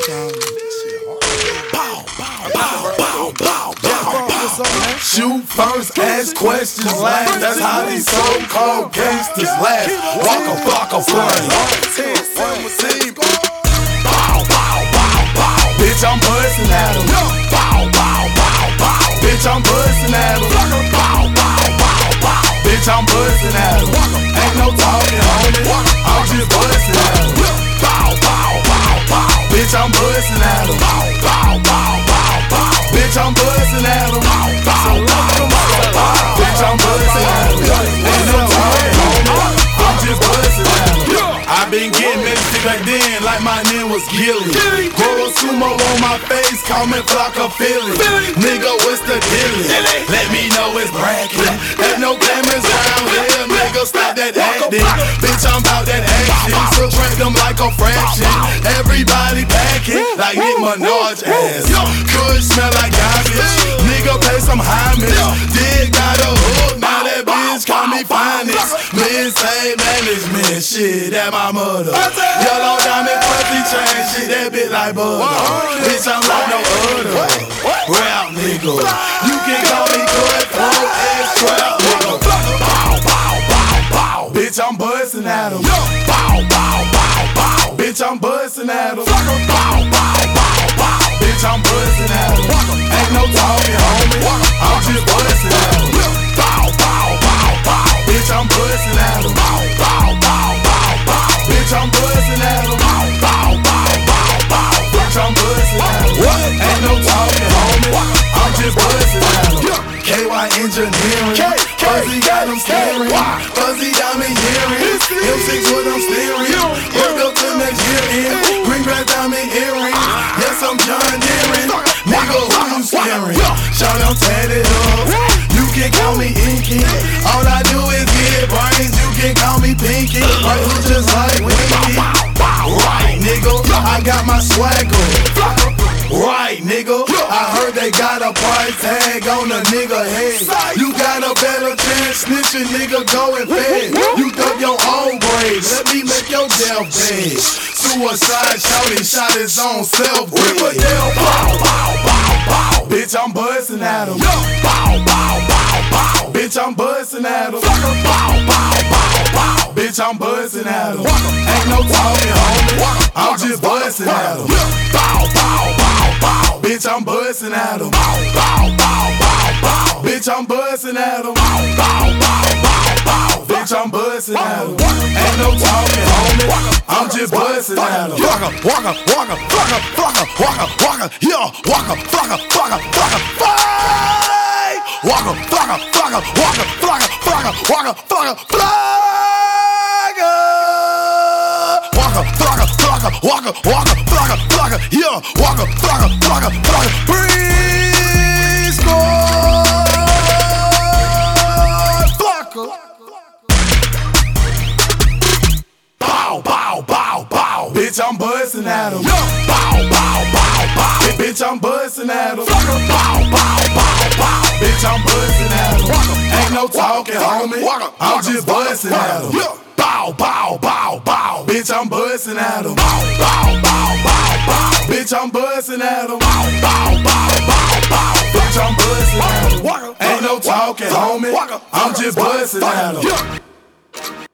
Bow, bow, bow, bow, bow, bow. Shoot first, ask questions last. That's how these so-called gangsters last. Waka Flocka Flame. Bow, bow, bow, bow. Bitch, I'm busting at 'em. Bow, bow, bow, bow. Bitch, I'm busting at 'em. Bitch, I'm busting at 'em. Bow, bow, bow, bow, bow. Bitch, I'm busting at 'em. Bow, bow, bow, bow, bow. Bitch, I'm busting at 'em. Ain't no homie. I'm just busting at 'em. I been getting messy back then, like my name was Gilly. Grow sumo on my face, call me Flocka Philly. Nigga, what's the dealie? Let me know it's bracket. Ain't no cameras around here, nigga, stop that acting. Bitch, I'm about that action. Subtract them like a fraction. Everybody like Nicki Minaj ass. Could smell like garbage. Nigga, pay some homage. Did got a hook, now that bitch call me finest. Men say management, shit, that my mother. Yellow diamond, pussy chain, shit, that bitch like butter. Bitch, I'm like no other. Rap nigga. You can call me cutthroat, ass trap nigga. Bow, bow, bow, bow. Bitch, I'm busting at 'em. Bow, bow, bow, bow. Bitch, I'm busting at bow, bow, bow. Bitch, I'm at 'em. Ain't no talking, homie. I'm just at 'em. Bow, bow, bow, bow. Bitch, I'm at 'em. Bow, bow, bow, bow, bow. Bitch, I'm at 'em. Bow, bow, bow, bow, bow. Bitch, I'm at 'em. Ain't no talking, homie. I'm just at 'em. KY engineering. Fuzzy got them staring. Fuzzy got me hearing. M6 with them steering. Work up to next year Out, tatted up. You can call me Inky. All I do is get brains. You can call me Pinky. Right hook just like Winky. Right, nigga. I got my swagger. Right, nigga. I heard they got a price tag on a nigga head. You got a better chance, snitching, nigga, going fed. You thug your own braids. Let me make your death bed. Suicide shouting, shot his own self. Rip a bow, bow, bow, bow. Bitch, I'm busting at him. Bow, bow, bow, bow. Bitch, I'm busting at him. Bow, bow, bow, bow. Bitch, I'm busting at him. Ain't no talking, homie. I'm just busting at him. Bow, bow, bow, bow. Bitch, I'm busting at him. Bow, bow, bow, bow, bow. Bitch, I'm busting at him. Bow, bow, bow. Bitch, I'm busting at him. Ain't no talking, homie. I'm just busting at him. Waka, waka, waka, waka, waka, waka, waka, yeah, waka, waka, waka, waka, fly. Waka, waka, waka, waka, waka, waka, waka, waka, fly. Waka, waka, waka, waka, waka, waka, waka, yeah, waka, waka, waka, waka, breeze. Bitch, I'm busting at him. Bow, bow, bow, bow. Bitch, I'm busting at him. Bow, bow, bow, bow. Bitch, I'm busting at him. Ain't no talking, homie. I'm just busting at him. Bow, bow, bow, bow. Bitch, I'm busting at him. Bow, bow, bow, bow, bow. Bitch, I'm busting at him. Bow, bow, bow, bow, bow. Bitch, I'm busting at him. Ain't no talking, homie. I'm just busting at him.